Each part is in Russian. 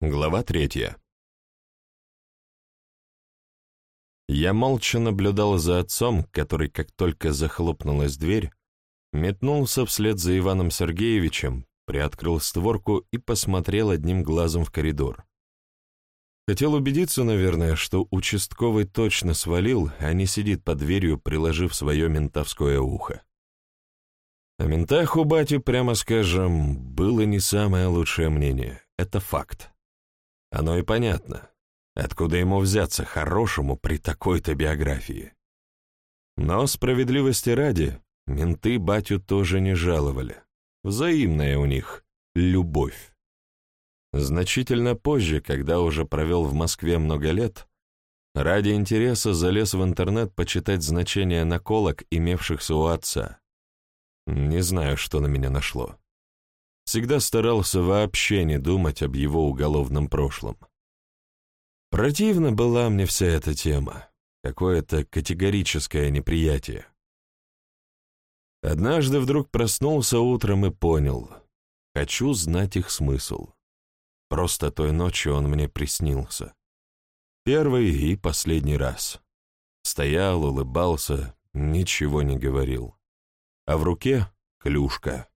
Глава третья. Я молча наблюдал за отцом, который, как только захлопнулась дверь, метнулся вслед за Иваном Сергеевичем, приоткрыл створку и посмотрел одним глазом в коридор. Хотел убедиться, наверное, что участковый точно свалил, а не сидит под дверью, приложив свое ментовское ухо. О ментах у бати, прямо скажем, было не самое лучшее мнение. Это факт. Оно и понятно. Откуда ему взяться хорошему при такой-то биографии? Но справедливости ради, менты батю тоже не жаловали. Взаимная у них любовь. Значительно позже, когда уже провел в Москве много лет, ради интереса залез в интернет почитать значения наколок, имевшихся у отца. Не знаю, что на меня нашло. Всегда старался вообще не думать об его уголовном прошлом. Противна была мне вся эта тема, какое-то категорическое неприятие. Однажды вдруг проснулся утром и понял, хочу знать их смысл. Просто той ночью он мне приснился. Первый и последний раз. Стоял, улыбался, ничего не говорил. А в руке — клюшка.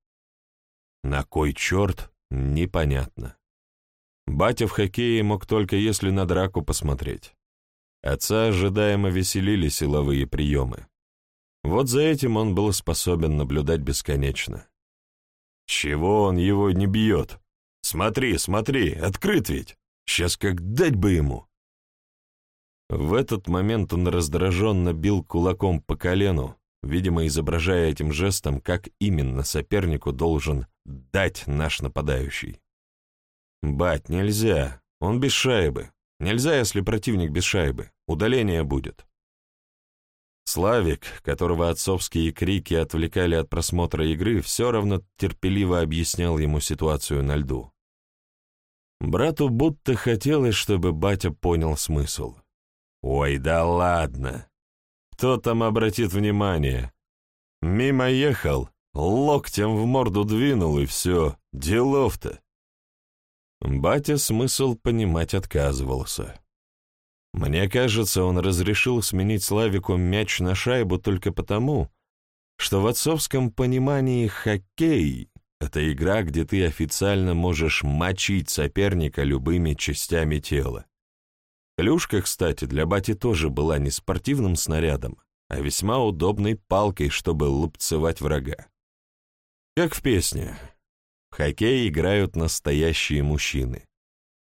На кой черт, непонятно. Батя в хоккее мог только если на драку посмотреть. Отца ожидаемо веселили силовые приемы. Вот за этим он был способен наблюдать бесконечно. Чего он его не бьет? Смотри, смотри, открыт ведь! Сейчас как дать бы ему! В этот момент он раздраженно бил кулаком по колену, видимо, изображая этим жестом, как именно сопернику должен дать наш нападающий. «Бать, нельзя, он без шайбы. Нельзя, если противник без шайбы. Удаление будет». Славик, которого отцовские крики отвлекали от просмотра игры, все равно терпеливо объяснял ему ситуацию на льду. Брату будто хотелось, чтобы батя понял смысл. «Ой, да ладно! Кто там обратит внимание? Мимо ехал, локтем в морду двинул, и все, делов-то. Батя смысл понимать отказывался. Мне кажется, он разрешил сменить Славику мяч на шайбу только потому, что в отцовском понимании хоккей — это игра, где ты официально можешь мочить соперника любыми частями тела. Клюшка, кстати, для бати тоже была не спортивным снарядом, а весьма удобной палкой, чтобы лупцевать врага. Как в песне. В хоккей играют настоящие мужчины.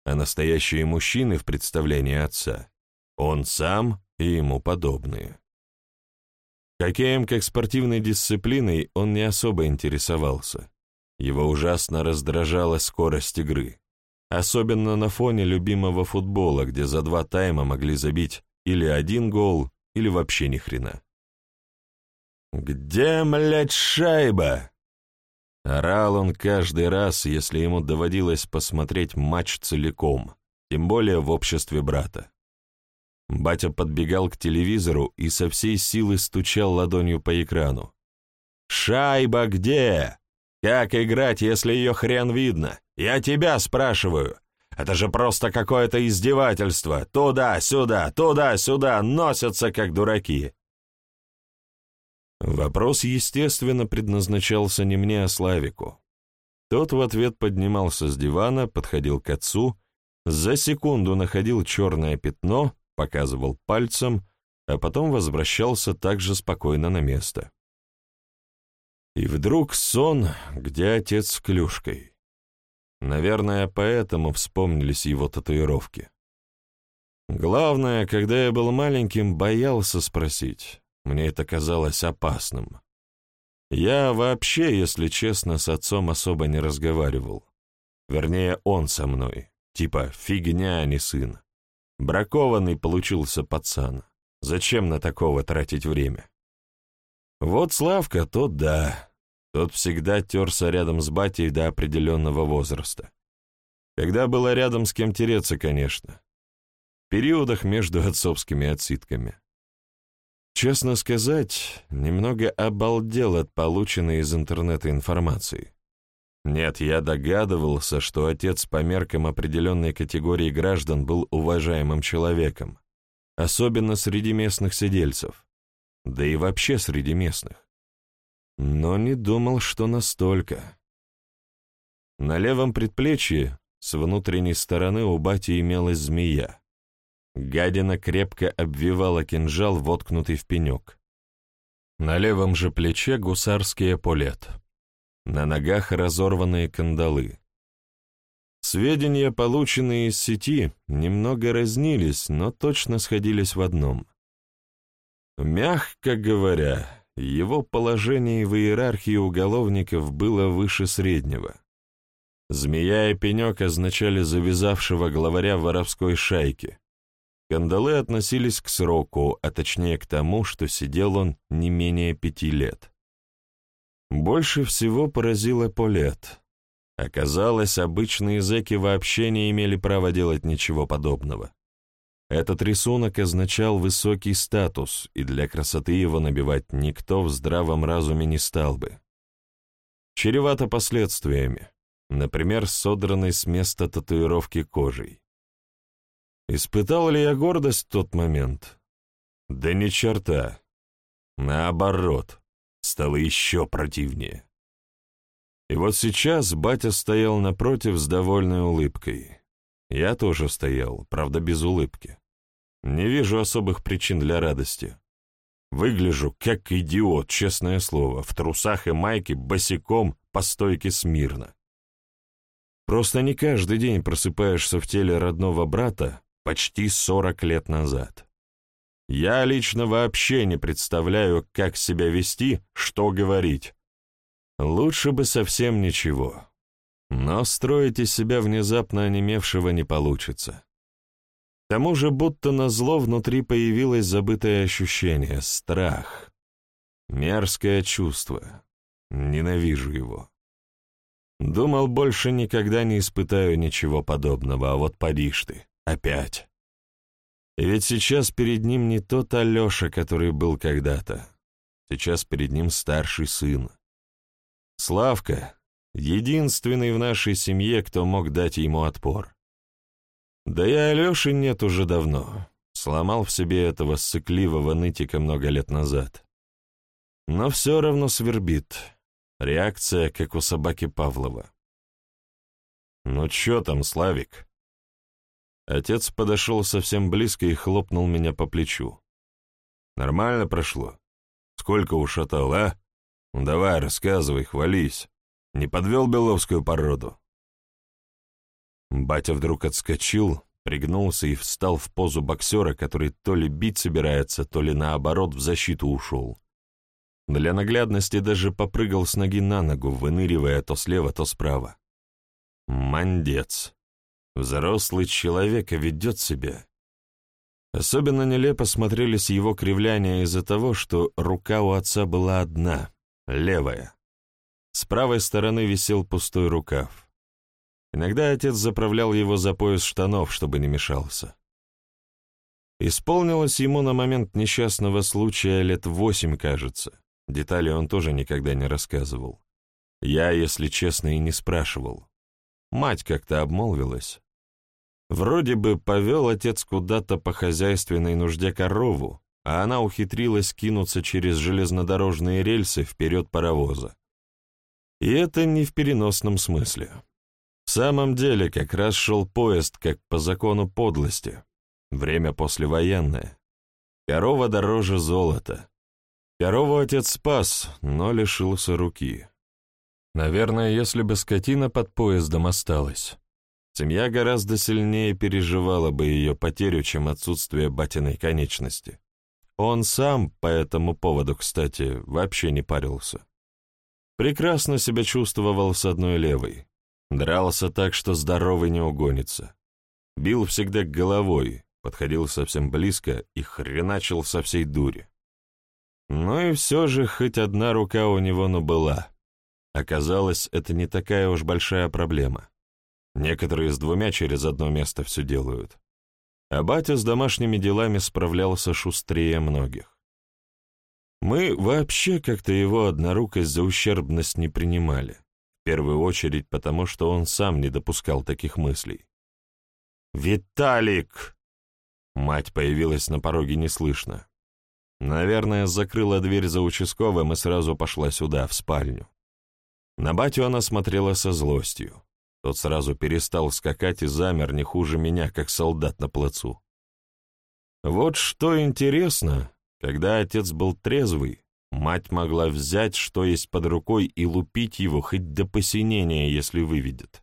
А настоящие мужчины в представлении отца — он сам и ему подобные. Хоккеем как спортивной дисциплиной он не особо интересовался. Его ужасно раздражала скорость игры. Особенно на фоне любимого футбола, где за два тайма могли забить или один гол, или вообще ни хрена. «Где, млядь, шайба?» Орал он каждый раз, если ему доводилось посмотреть матч целиком, тем более в обществе брата. Батя подбегал к телевизору и со всей силы стучал ладонью по экрану. «Шайба где? Как играть, если ее хрен видно? Я тебя спрашиваю. Это же просто какое-то издевательство. Туда-сюда, туда-сюда, носятся как дураки. Вопрос, естественно, предназначался не мне, а Славику. Тот в ответ поднимался с дивана, подходил к отцу, за секунду находил черное пятно, показывал пальцем, а потом возвращался также спокойно на место. И вдруг сон, где отец с клюшкой. Наверное, поэтому вспомнились его татуировки. Главное, когда я был маленьким, боялся спросить. Мне это казалось опасным. Я вообще, если честно, с отцом особо не разговаривал. Вернее, он со мной. Типа, фигня, а не сын. Бракованный получился пацан. Зачем на такого тратить время? Вот Славка, тот да. Тот всегда терся рядом с батей до определенного возраста. Когда было рядом с кем тереться, конечно. В периодах между отцовскими отсидками. Честно сказать, немного обалдел от полученной из интернета информации. Нет, я догадывался, что отец по меркам определенной категории граждан был уважаемым человеком, особенно среди местных сидельцев, да и вообще среди местных. Но не думал, что настолько. На левом предплечье с внутренней стороны у бати имелась змея. Гадина крепко обвивала кинжал, воткнутый в пенек. На левом же плече гусарский эполет. На ногах разорванные кандалы. Сведения, полученные из сети, немного разнились, но точно сходились в одном. Мягко говоря, его положение в иерархии уголовников было выше среднего. Змея и пенек означали завязавшего главаря воровской шайки. Кандалы относились к сроку, а точнее к тому, что сидел он не менее пяти лет. Больше всего поразило Полет. Оказалось, обычные зэки вообще не имели права делать ничего подобного. Этот рисунок означал высокий статус, и для красоты его набивать никто в здравом разуме не стал бы. Чревато последствиями, например, содранной с места татуировки кожей. Испытал ли я гордость в тот момент? Да ни черта. Наоборот стало еще противнее. И вот сейчас батя стоял напротив с довольной улыбкой. Я тоже стоял, правда, без улыбки. Не вижу особых причин для радости. Выгляжу как идиот, честное слово, в трусах и майке, босиком, по стойке смирно. Просто не каждый день просыпаешься в теле родного брата почти сорок лет назад. Я лично вообще не представляю, как себя вести, что говорить. Лучше бы совсем ничего. Но строить из себя внезапно онемевшего не получится. К тому же будто назло внутри появилось забытое ощущение — страх. Мерзкое чувство. Ненавижу его. Думал, больше никогда не испытаю ничего подобного, а вот поди ты, опять. И ведь сейчас перед ним не тот Алеша, который был когда-то. Сейчас перед ним старший сын. Славка — единственный в нашей семье, кто мог дать ему отпор. Да и Алеши нет уже давно. Сломал в себе этого сыкливого нытика много лет назад. Но все равно свербит. Реакция, как у собаки Павлова. «Ну чё там, Славик?» Отец подошел совсем близко и хлопнул меня по плечу. «Нормально прошло? Сколько ушатал, а? Ну давай, рассказывай, хвались. Не подвел беловскую породу?» Батя вдруг отскочил, пригнулся и встал в позу боксера, который то ли бить собирается, то ли наоборот в защиту ушел. Для наглядности даже попрыгал с ноги на ногу, выныривая то слева, то справа. Мандец. Взрослый человек ведет себя. Особенно нелепо смотрелись его кривляния из-за того, что рука у отца была одна, левая. С правой стороны висел пустой рукав. Иногда отец заправлял его за пояс штанов, чтобы не мешался. Исполнилось ему на момент несчастного случая лет восемь, кажется. Детали он тоже никогда не рассказывал. Я, если честно, и не спрашивал. Мать как-то обмолвилась. Вроде бы повел отец куда-то по хозяйственной нужде корову, а она ухитрилась кинуться через железнодорожные рельсы вперед паровоза. И это не в переносном смысле. В самом деле как раз шел поезд, как по закону подлости. Время послевоенное. Корова дороже золота. Корову отец спас, но лишился руки. Наверное, если бы скотина под поездом осталась, Семья гораздо сильнее переживала бы ее потерю, чем отсутствие батиной конечности. Он сам по этому поводу, кстати, вообще не парился. Прекрасно себя чувствовал с одной левой. Дрался так, что здоровый не угонится. Бил всегда головой, подходил совсем близко и хреначил со всей дури. Но и все же хоть одна рука у него ну была. Оказалось, это не такая уж большая проблема. Некоторые с двумя через одно место все делают. А батя с домашними делами справлялся шустрее многих. Мы вообще как-то его однорукость за ущербность не принимали. первую очередь потому, что он сам не допускал таких мыслей. «Виталик!» Мать появилась на пороге неслышно. Наверное, закрыла дверь за участковым и сразу пошла сюда, в спальню. На батю она смотрела со злостью. Тот сразу перестал скакать и замер не хуже меня, как солдат на плацу. Вот что интересно, когда отец был трезвый, мать могла взять, что есть под рукой, и лупить его хоть до посинения, если выведет.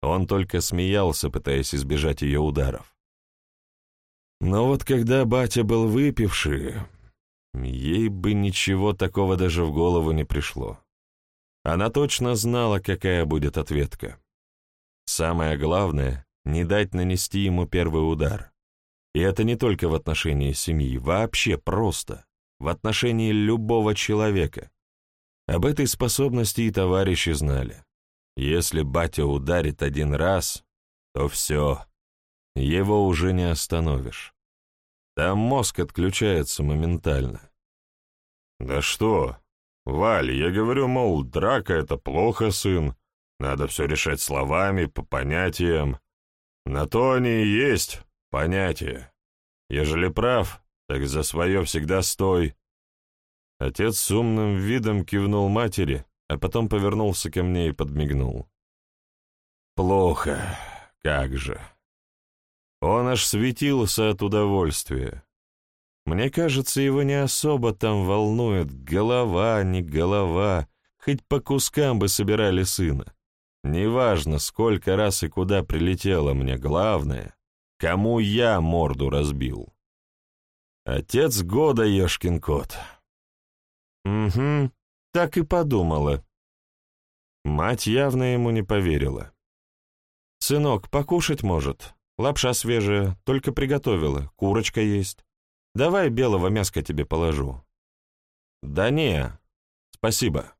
Он только смеялся, пытаясь избежать ее ударов. Но вот когда батя был выпивший, ей бы ничего такого даже в голову не пришло. Она точно знала, какая будет ответка. Самое главное — не дать нанести ему первый удар. И это не только в отношении семьи, вообще просто, в отношении любого человека. Об этой способности и товарищи знали. Если батя ударит один раз, то все, его уже не остановишь. Там мозг отключается моментально. «Да что? Валь, я говорю, мол, драка — это плохо, сын. Надо все решать словами, по понятиям. На то они и есть, понятия. Ежели прав, так за свое всегда стой». Отец с умным видом кивнул матери, а потом повернулся ко мне и подмигнул. «Плохо, как же». Он аж светился от удовольствия. Мне кажется, его не особо там волнует, голова, не голова, хоть по кускам бы собирали сына. Неважно, сколько раз и куда прилетело мне, главное, кому я морду разбил. Отец года, ешкин кот. Угу, так и подумала. Мать явно ему не поверила. «Сынок, покушать может. Лапша свежая, только приготовила, курочка есть. Давай белого мяска тебе положу». «Да не, спасибо».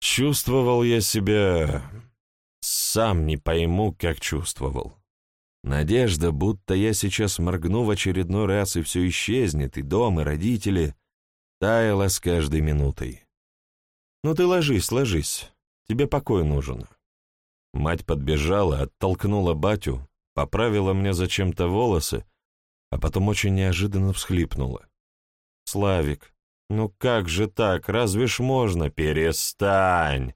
Чувствовал я себя... Сам не пойму, как чувствовал. Надежда, будто я сейчас моргну в очередной раз, и все исчезнет, и дом, и родители, таяла с каждой минутой. «Ну ты ложись, ложись, тебе покой нужен». Мать подбежала, оттолкнула батю, поправила мне зачем-то волосы, а потом очень неожиданно всхлипнула. «Славик, ну как же так, разве ж можно? Перестань!»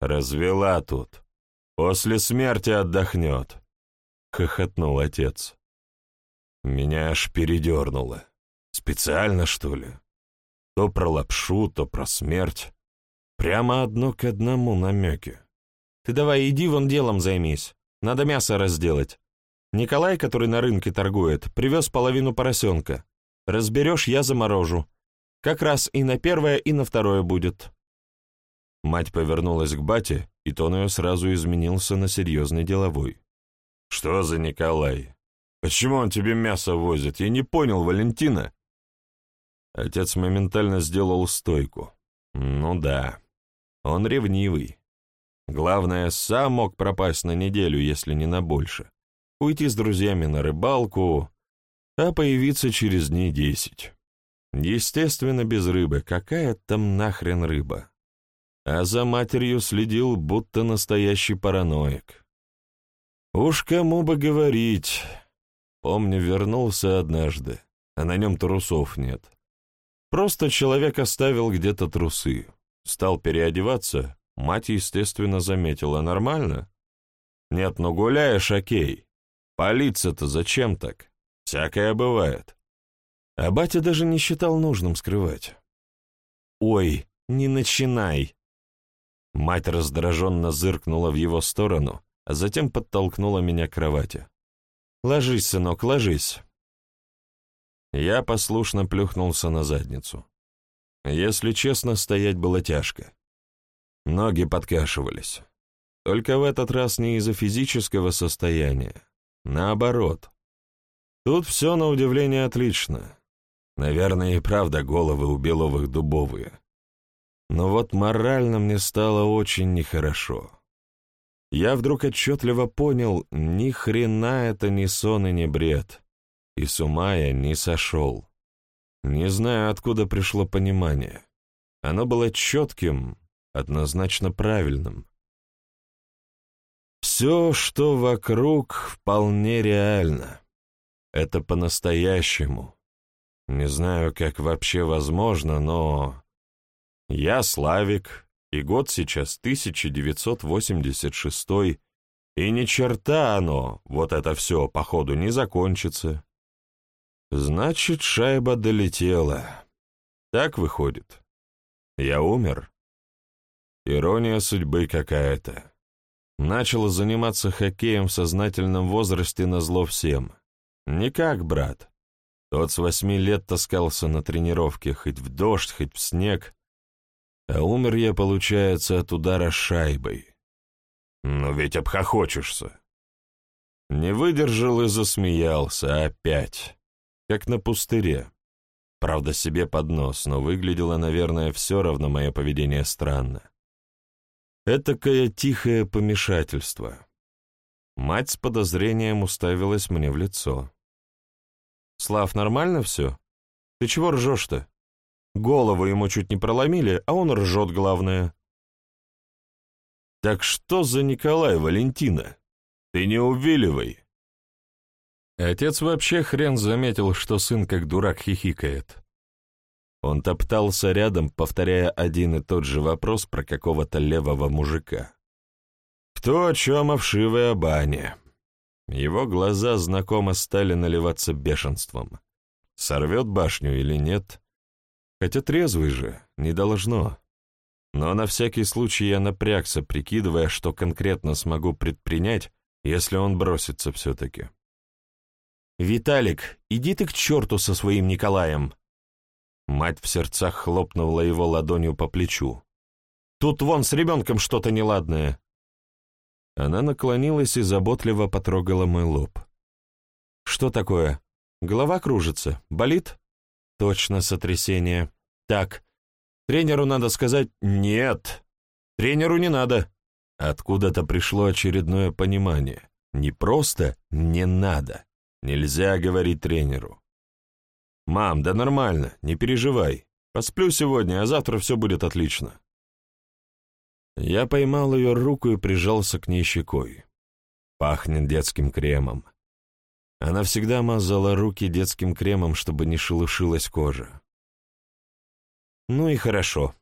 Развела тут. После смерти отдохнет. Хохотнул отец. Меня аж передернуло. Специально, что ли? То про лапшу, то про смерть. Прямо одно к одному намеки. Ты давай иди вон делом займись. Надо мясо разделать. Николай, который на рынке торгует, привез половину поросенка. Разберешь, я заморожу. Как раз и на первое, и на второе будет». Мать повернулась к бате, и тон ее сразу изменился на серьезный деловой. «Что за Николай? Почему он тебе мясо возит? Я не понял, Валентина». Отец моментально сделал стойку. «Ну да, он ревнивый. Главное, сам мог пропасть на неделю, если не на больше. Уйти с друзьями на рыбалку, а появиться через дней десять. Естественно, без рыбы. Какая там нахрен рыба? А за матерью следил, будто настоящий параноик. Уж кому бы говорить. Помню, вернулся однажды, а на нем трусов нет. Просто человек оставил где-то трусы. Стал переодеваться, мать, естественно, заметила. Нормально? Нет, ну гуляешь, окей. Палиться-то зачем так? Всякое бывает. А батя даже не считал нужным скрывать. «Ой, не начинай!» Мать раздраженно зыркнула в его сторону, а затем подтолкнула меня к кровати. «Ложись, сынок, ложись!» Я послушно плюхнулся на задницу. Если честно, стоять было тяжко. Ноги подкашивались. Только в этот раз не из-за физического состояния. Наоборот. Тут все на удивление отлично. Наверное, и правда головы у Беловых дубовые. Но вот морально мне стало очень нехорошо. Я вдруг отчетливо понял, ни хрена это не сон и не бред. И с ума я не сошел. Не знаю, откуда пришло понимание. Оно было четким, однозначно правильным. Все, что вокруг, вполне реально. Это по-настоящему. Не знаю, как вообще возможно, но... Я Славик, и год сейчас 1986 и ни черта оно, вот это все, походу, не закончится. Значит, шайба долетела. Так выходит. Я умер. Ирония судьбы какая-то. Начал заниматься хоккеем в сознательном возрасте на зло всем. Никак, брат. Тот с восьми лет таскался на тренировке, хоть в дождь, хоть в снег. А умер я, получается, от удара шайбой. Но ведь обхохочешься. Не выдержал и засмеялся опять, как на пустыре. Правда, себе под нос, но выглядело, наверное, все равно мое поведение странно. Этакое тихое помешательство. Мать с подозрением уставилась мне в лицо. «Слав, нормально все? Ты чего ржешь-то? Голову ему чуть не проломили, а он ржет, главное». «Так что за Николай, Валентина? Ты не увиливай!» Отец вообще хрен заметил, что сын как дурак хихикает. Он топтался рядом, повторяя один и тот же вопрос про какого-то левого мужика. Кто о чем, о вшивой о бане. Его глаза знакомо стали наливаться бешенством. Сорвет башню или нет? Хотя трезвый же, не должно. Но на всякий случай я напрягся, прикидывая, что конкретно смогу предпринять, если он бросится все-таки. «Виталик, иди ты к черту со своим Николаем!» Мать в сердцах хлопнула его ладонью по плечу. «Тут вон с ребенком что-то неладное!» Она наклонилась и заботливо потрогала мой лоб. «Что такое? Голова кружится? Болит?» «Точно сотрясение. Так, Тренеру надо сказать «нет». Тренеру не надо. Откуда-то пришло очередное понимание. Не просто «не надо». Нельзя говорить тренеру. «Мам, да нормально, не переживай. Посплю сегодня, а завтра все будет отлично». Я поймал ее руку и прижался к ней щекой. Пахнет детским кремом. Она всегда мазала руки детским кремом, чтобы не шелушилась кожа. Ну и хорошо.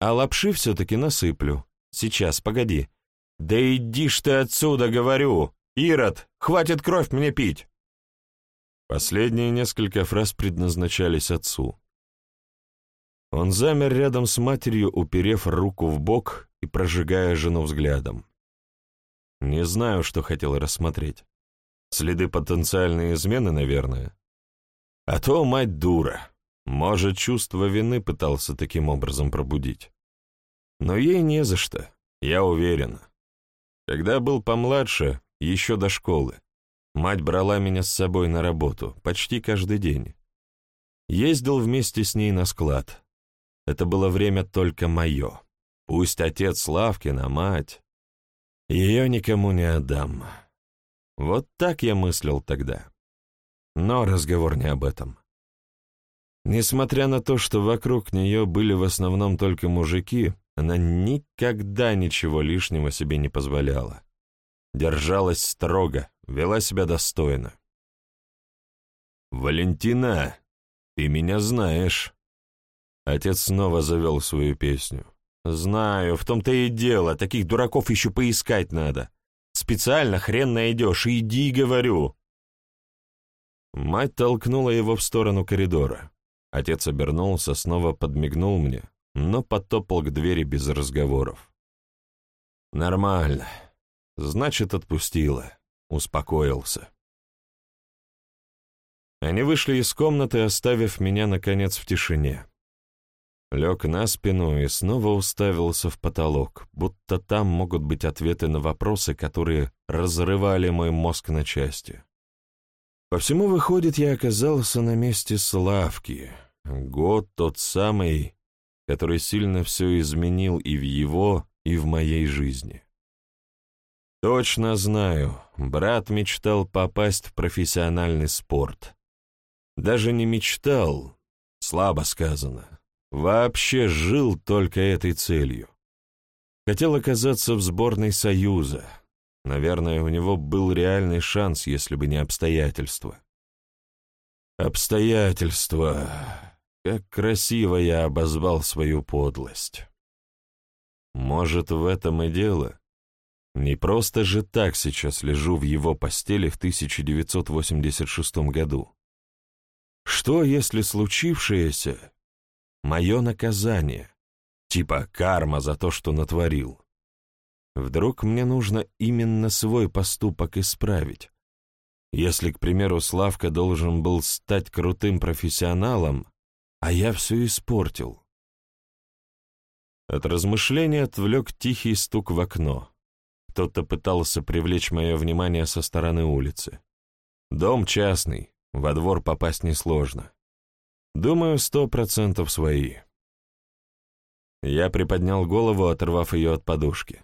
А лапши все-таки насыплю. Сейчас, погоди. Да иди ж ты отсюда, говорю! Ирод, хватит кровь мне пить! Последние несколько фраз предназначались отцу. Он замер рядом с матерью, уперев руку в бок и прожигая жену взглядом. Не знаю, что хотел рассмотреть. Следы потенциальной измены, наверное. А то мать дура. Может, чувство вины пытался таким образом пробудить. Но ей не за что, я уверен. Когда был помладше, еще до школы, мать брала меня с собой на работу почти каждый день. Ездил вместе с ней на склад. Это было время только мое. Пусть отец Славкин, а мать... Ее никому не отдам. Вот так я мыслил тогда. Но разговор не об этом. Несмотря на то, что вокруг нее были в основном только мужики, она никогда ничего лишнего себе не позволяла. Держалась строго, вела себя достойно. «Валентина, ты меня знаешь». Отец снова завел свою песню. «Знаю, в том-то и дело, таких дураков еще поискать надо. Специально хрен найдешь, иди, говорю». Мать толкнула его в сторону коридора. Отец обернулся, снова подмигнул мне, но потопал к двери без разговоров. «Нормально. Значит, отпустила. Успокоился». Они вышли из комнаты, оставив меня, наконец, в тишине. Лег на спину и снова уставился в потолок, будто там могут быть ответы на вопросы, которые разрывали мой мозг на части. По всему выходит, я оказался на месте Славки. Год тот самый, который сильно все изменил и в его, и в моей жизни. Точно знаю, брат мечтал попасть в профессиональный спорт. Даже не мечтал, слабо сказано, вообще жил только этой целью. Хотел оказаться в сборной Союза. Наверное, у него был реальный шанс, если бы не обстоятельства. Обстоятельства. Как красиво я обозвал свою подлость. Может, в этом и дело? Не просто же так сейчас лежу в его постели в 1986 году. Что, если случившееся — мое наказание, типа карма за то, что натворил? Вдруг мне нужно именно свой поступок исправить? Если, к примеру, Славка должен был стать крутым профессионалом, а я все испортил. От размышления отвлек тихий стук в окно. Кто-то пытался привлечь мое внимание со стороны улицы. Дом частный, во двор попасть несложно. Думаю, сто процентов свои. Я приподнял голову, оторвав ее от подушки.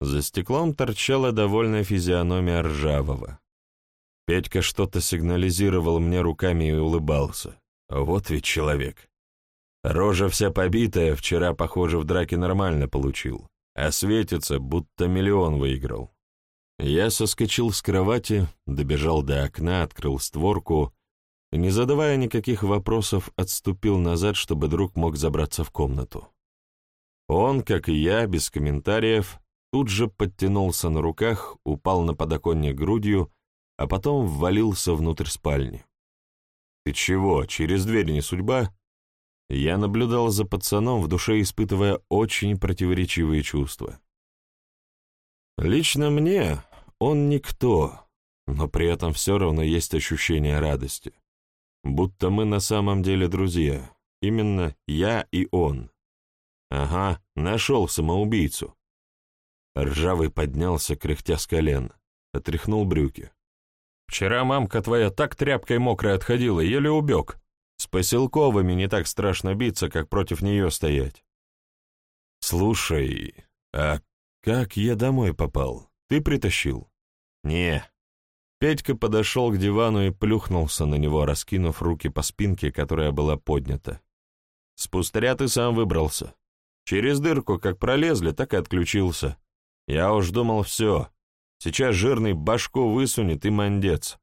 За стеклом торчала довольная физиономия ржавого. Петька что-то сигнализировал мне руками и улыбался. Вот ведь человек. Рожа вся побитая, вчера, похоже, в драке нормально получил, а светится, будто миллион выиграл. Я соскочил с кровати, добежал до окна, открыл створку и, не задавая никаких вопросов, отступил назад, чтобы друг мог забраться в комнату. Он, как и я, без комментариев, тут же подтянулся на руках, упал на подоконник грудью, а потом ввалился внутрь спальни. «Ты чего, через дверь не судьба?» Я наблюдал за пацаном, в душе испытывая очень противоречивые чувства. Лично мне он никто, но при этом все равно есть ощущение радости. Будто мы на самом деле друзья. Именно я и он. Ага, нашел самоубийцу. Ржавый поднялся, кряхтя с колен, отряхнул брюки. Вчера мамка твоя так тряпкой мокрой отходила, еле убег. С поселковыми не так страшно биться, как против нее стоять. Слушай, а как я домой попал? Ты притащил? Не. Петька подошел к дивану и плюхнулся на него, раскинув руки по спинке, которая была поднята. С пустыря ты сам выбрался. Через дырку как пролезли, так и отключился. Я уж думал, все, Сейчас жирный башку высунет и мандец.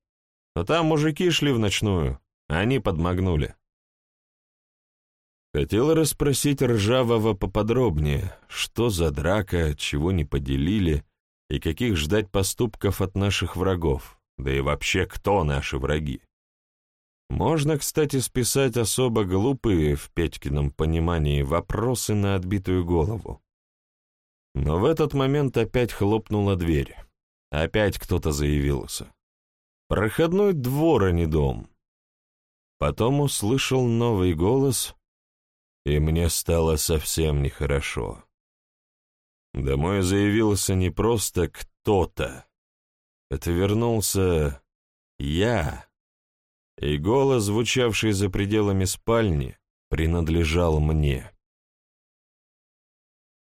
Но там мужики шли в ночную, а они подмогнули. Хотел расспросить Ржавого поподробнее, что за драка, чего не поделили, и каких ждать поступков от наших врагов, да и вообще кто наши враги. Можно, кстати, списать особо глупые, в Петькином понимании, вопросы на отбитую голову. Но в этот момент опять хлопнула дверь. Опять кто-то заявился. Проходной двор, а не дом. Потом услышал новый голос, и мне стало совсем нехорошо. Домой заявился не просто кто-то. Это вернулся я. И голос, звучавший за пределами спальни, принадлежал мне.